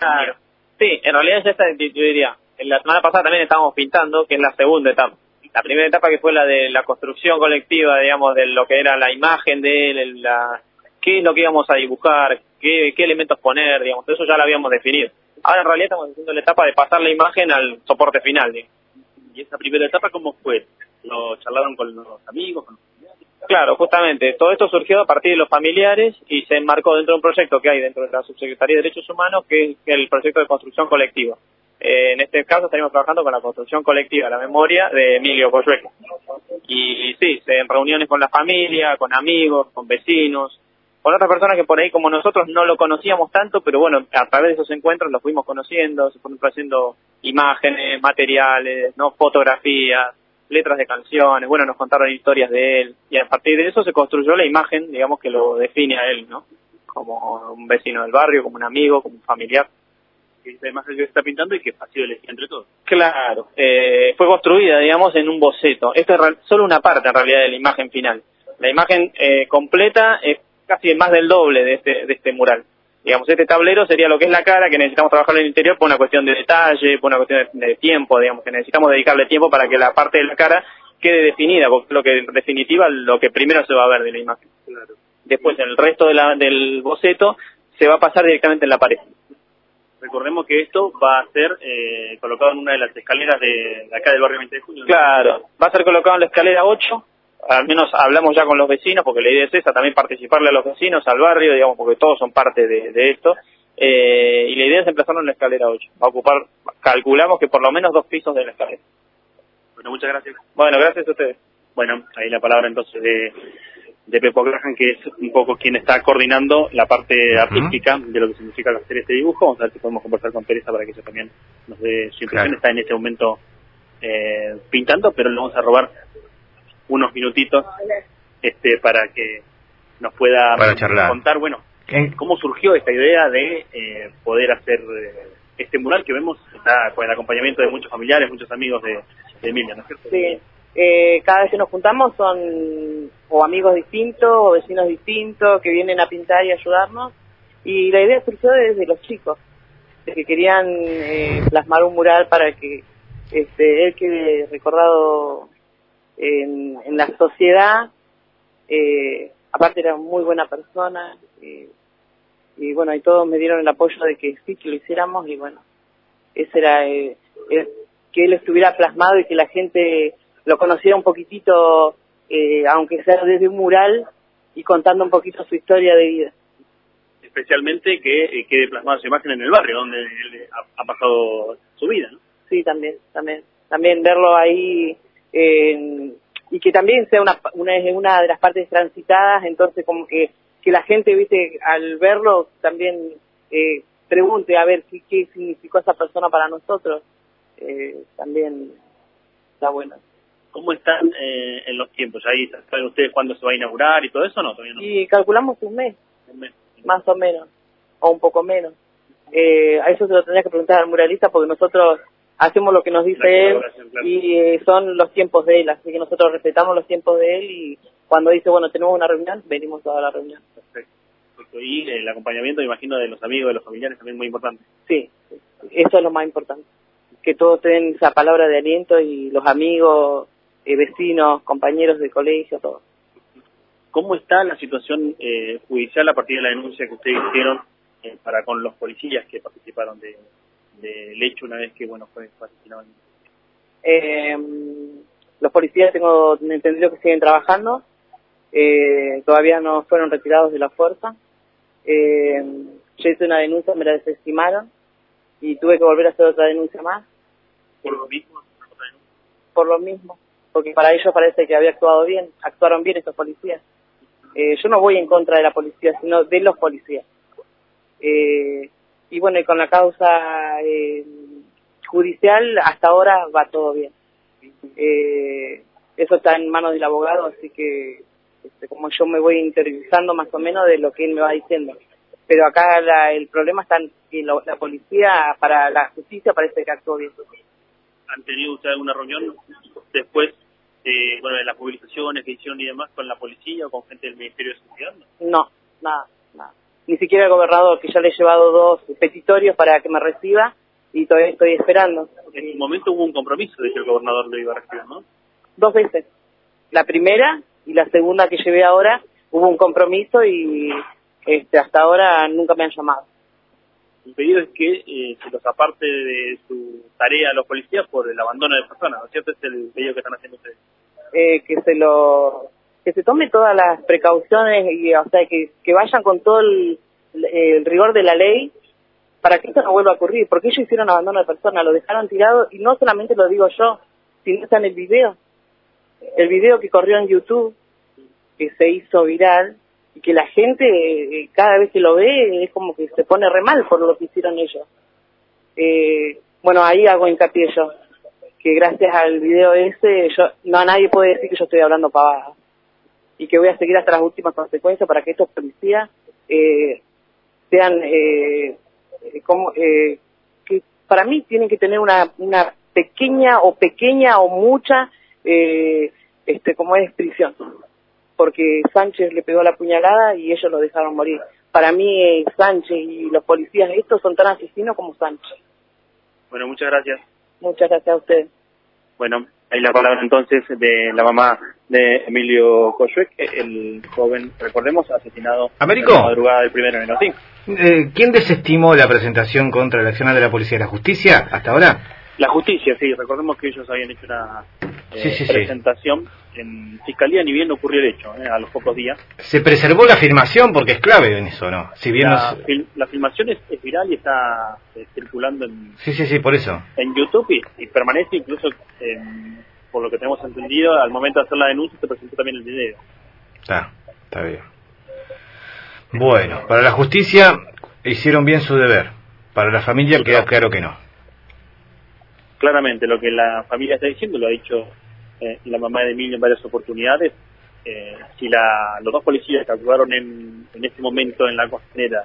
Claro. Sí, en realidad ya está, yo diría, la semana pasada también estábamos pintando, que es la segunda etapa. La primera etapa que fue la de la construcción colectiva, digamos, de lo que era la imagen de él, la, qué es lo que íbamos a dibujar, qué, qué elementos poner, digamos, eso ya lo habíamos definido. Ahora en realidad estamos haciendo la etapa de pasar la imagen al soporte final. ¿Y esa primera etapa cómo fue? ¿Lo charlaron con los amigos, con los? Claro, justamente, todo esto surgió a partir de los familiares y se enmarcó dentro de un proyecto que hay dentro de la Subsecretaría de Derechos Humanos, que es el proyecto de construcción colectiva. Eh, en este caso estaríamos trabajando con la construcción colectiva, la memoria de Emilio Coyueca. Y, sí, en reuniones con la familia, con amigos, con vecinos, con otras personas que por ahí como nosotros no lo conocíamos tanto, pero bueno, a través de esos encuentros los fuimos conociendo, se fueron haciendo imágenes, materiales, no fotografías, letras de canciones, bueno, nos contaron historias de él y a partir de eso se construyó la imagen, digamos, que lo define a él, ¿no? Como un vecino del barrio, como un amigo, como un familiar. Que es la imagen que está pintando y que ha sido elegida entre todos. Claro, eh, fue construida, digamos, en un boceto. Esto es solo una parte, en realidad, de la imagen final. La imagen eh, completa es casi más del doble de este, de este mural. Digamos, este tablero sería lo que es la cara, que necesitamos trabajar en el interior por una cuestión de detalle, por una cuestión de, de tiempo, digamos, que necesitamos dedicarle tiempo para que la parte de la cara quede definida, porque es lo que, en definitiva, lo que primero se va a ver de la imagen. Claro. Después, el resto de la- del boceto, se va a pasar directamente en la pared. Recordemos que esto va a ser eh, colocado en una de las escaleras de, de acá del barrio 20 de junio. ¿no? Claro, va a ser colocado en la escalera 8, al menos hablamos ya con los vecinos, porque la idea es esa, también participarle a los vecinos, al barrio, digamos, porque todos son parte de, de esto, eh, y la idea es emplazarlo en la escalera 8, va a ocupar, calculamos que por lo menos dos pisos de la escalera. Bueno, muchas gracias. Bueno, gracias a ustedes. Bueno, ahí la palabra entonces de, de Pepo Graham, que es un poco quien está coordinando la parte artística de lo que significa hacer este dibujo. Vamos a ver si podemos conversar con Teresa para que ella también nos dé su impresión. Claro. Está en este momento eh, pintando, pero le vamos a robar unos minutitos este para que nos pueda Para charlar. contar, bueno, En- cómo surgió esta idea de eh, poder hacer eh, este mural que vemos está con el acompañamiento de muchos familiares, muchos amigos de, de Emilia, ¿no es cierto? Sí. Eh, cada vez que nos juntamos son o amigos distintos o vecinos distintos que vienen a pintar y ayudarnos. Y la idea surgió desde los chicos, de que querían eh, plasmar un mural para que este, él quede recordado en, en la sociedad. Eh, aparte era muy buena persona. eh, y bueno, y todos me dieron el apoyo de que sí, que lo hiciéramos. Y bueno, ese era eh, eh, que él estuviera plasmado y que la gente lo conociera un poquitito, eh, aunque sea desde un mural, y contando un poquito su historia de vida. especialmente que eh, quede plasmada su imagen en el barrio donde él ha, ha pasado su vida, ¿no? Sí, también, también. También verlo ahí eh, y que también sea una, una, una de las partes transitadas, entonces como que, que la gente, viste, al verlo también eh, pregunte a ver qué, qué significó esa persona para nosotros. Eh, también está bueno. ¿Cómo están eh, en los tiempos? ¿Ahí saben ustedes cuándo se va a inaugurar y todo eso? No, todavía no. Y calculamos un mes, Un mes. más o menos, o un poco menos. Eh, a eso se lo tendría que preguntar al muralista porque nosotros hacemos lo que nos dice él y eh, son los tiempos de él, así que nosotros respetamos los tiempos de él y cuando dice, bueno, tenemos una reunión, venimos toda la reunión. Perfecto. Y el acompañamiento, me imagino, de los amigos, de los familiares también muy importante. Sí, eso es lo más importante. Que todos tengan esa palabra de aliento y los amigos, eh, vecinos, compañeros de colegio, todo. ¿Cómo está la situación eh, judicial a partir de la denuncia que ustedes hicieron eh, para con los policías que participaron de del hecho una vez que bueno fue fue asesinado? Eh, los policías tengo entendido que siguen trabajando, eh, todavía no fueron retirados de la fuerza. Eh, yo hice una denuncia, me la desestimaron y tuve que volver a hacer otra denuncia más Por lo mismo, por lo mismo, porque para ellos parece que había actuado bien, actuaron bien estos policías. Eh, yo no voy en contra de la policía, sino de los policías. Eh, y bueno, y con la causa eh, judicial hasta ahora va todo bien. Eh, eso está en manos del abogado, así que este, como yo me voy interiorizando más o menos de lo que él me va diciendo. Pero acá la- el problema está en que la policía, para la justicia parece que actuó bien. ¿Han tenido ustedes alguna reunión después de, bueno, de las movilizaciones que hicieron y demás con la policía o con gente del Ministerio de Seguridad? ¿no? Nada. Ni siquiera el gobernador, que ya le he llevado dos petitorios para que me reciba y todavía estoy esperando. En un momento hubo un compromiso de que el gobernador lo iba a recibir, ¿no? Dos veces. La primera y la segunda que llevé ahora hubo un compromiso y este, hasta ahora nunca me han llamado. El pedido es que eh, se los aparte de su tarea a los policías por el abandono de personas, ¿no es cierto? Es el pedido que están haciendo ustedes. Eh, que se lo que se tome todas las precauciones y o sea que, vayan con todo el, rigor de la ley para que esto no vuelva a ocurrir, porque ellos hicieron abandono de personas, lo dejaron tirado y no solamente lo digo yo, sino está en el video. El video que corrió en YouTube, que se hizo viral, y que la gente eh, cada vez que lo ve es como que se pone re mal por lo que hicieron ellos. Eh, bueno, ahí hago hincapié yo, que gracias al video ese, yo no nadie puede decir que yo estoy hablando pavadas y que voy a seguir hasta las últimas consecuencias para que estos policías eh, sean eh, eh, como eh, que para mí tienen que tener una, una pequeña o pequeña o mucha eh, este como es prisión. Porque Sánchez le pegó la puñalada y ellos lo dejaron morir. Para mí eh, Sánchez y los policías estos son tan asesinos como Sánchez. Bueno, muchas gracias. muchas gracias a ustedes. Bueno, ahí la palabra entonces de la mamá de Emilio Cochuec, el joven, recordemos, asesinado Américo. en la madrugada del primero de enero. Sí. Eh, ¿Quién desestimó la presentación contra el accionar de la Policía de la Justicia hasta ahora? La justicia, sí, recordemos que ellos habían hecho una eh, Sí, sí, sí. presentación en fiscalía, ni bien ocurrió el hecho, eh, a los pocos días. Se preservó la afirmación porque es clave en eso, ¿no? Si bien La, no fil- la filmación es, es viral y está eh, circulando en, Sí, sí, sí, por eso. en YouTube y, y permanece incluso, por lo que tenemos entendido, al momento de hacer la denuncia se presentó también el video. Está, está bien. Bueno, para la justicia hicieron bien su deber. Para la familia queda claro que no. Claramente lo que la familia está diciendo, lo ha dicho eh, la mamá de Emilio en varias oportunidades. Eh, si la, los dos policías que actuaron en, en este momento en la costanera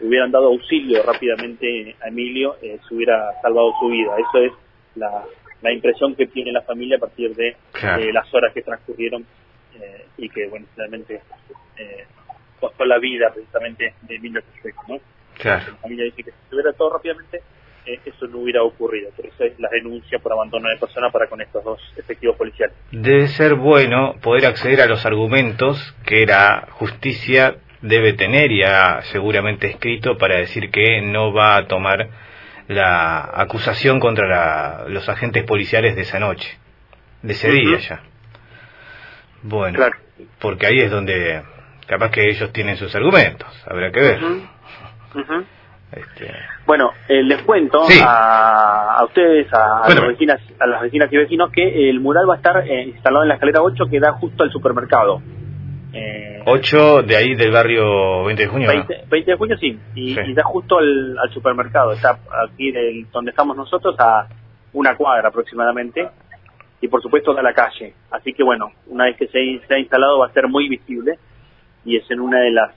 hubieran dado auxilio rápidamente a Emilio, eh, se hubiera salvado su vida. Eso es la, la impresión que tiene la familia a partir de Claro. las horas que transcurrieron eh, y que, bueno, finalmente eh, costó la vida precisamente de Emilio Perfecto, ¿no? Claro. La familia dice que si se hubiera todo rápidamente, eso no hubiera ocurrido. Por eso es la denuncia por abandono de persona para con estos dos efectivos policiales. Debe ser bueno poder acceder a los argumentos que la justicia debe tener y ha seguramente escrito para decir que no va a tomar la acusación contra la- los agentes policiales de esa noche, de ese día ya. Bueno, Claro. porque ahí es donde capaz que ellos tienen sus argumentos, habrá que ver. Este, Bueno, eh, les cuento Sí. a, a ustedes, a, a las vecinas, a las vecinas y vecinos, que el mural va a estar eh, instalado en la escalera 8 que da justo al supermercado. Eh, 8 de ahí del barrio 20 de junio. ¿no? 20, 20 de junio sí, y, Sí. y da justo al, al supermercado. Está aquí del, donde estamos nosotros a una cuadra aproximadamente y por supuesto da a la calle. Así que bueno, una vez que se, se ha instalado va a ser muy visible y es en una de las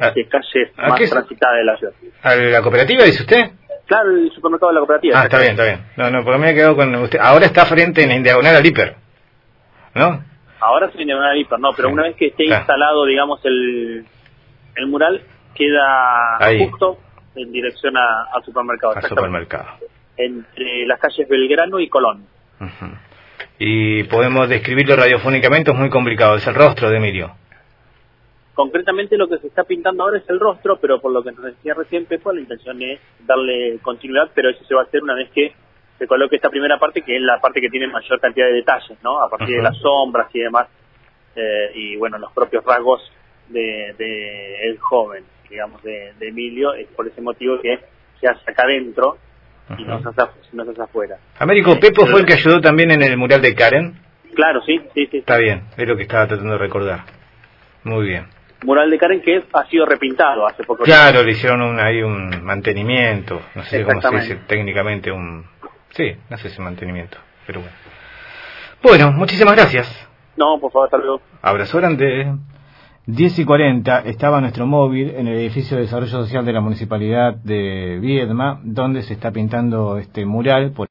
este, calles ¿a más transitadas de la ciudad. ¿A la cooperativa dice usted? Claro, el supermercado de la cooperativa. Ah, está bien, está bien. No, no, porque me he quedado con usted. Ahora está frente en, en diagonal al hiper. ¿No? Ahora se viene una hiper, no, pero Sí. una vez que esté Claro. instalado, digamos, el, el mural, queda Ahí. justo en dirección a- al supermercado. Al supermercado. Entre las calles Belgrano y Colón. Y podemos describirlo radiofónicamente, es muy complicado. Es el rostro de Emilio. Concretamente lo que se está pintando ahora es el rostro, pero por lo que nos decía recién Pepo, la intención es darle continuidad, pero eso se va a hacer una vez que se coloque esta primera parte, que es la parte que tiene mayor cantidad de detalles, ¿no? A partir de las sombras y demás, eh, y bueno, los propios rasgos de, de el joven, digamos, de, de Emilio, es por ese motivo que se hace acá adentro y no se hace, no se hace afuera. Américo, Eh, Pepo fue el que ayudó también en el mural de Karen. Claro, sí, sí, sí. Está bien, es lo que estaba tratando de recordar. Muy bien. Mural de Karen que ha sido repintado hace poco Claro, le hicieron un, ahí un mantenimiento, no sé cómo se dice técnicamente, un... Sí, no sé si mantenimiento, pero bueno. Bueno, muchísimas gracias. No, por favor, hasta luego. Abrazo grande. 10 y 40 estaba nuestro móvil en el edificio de desarrollo social de la municipalidad de Viedma, donde se está pintando este mural. Por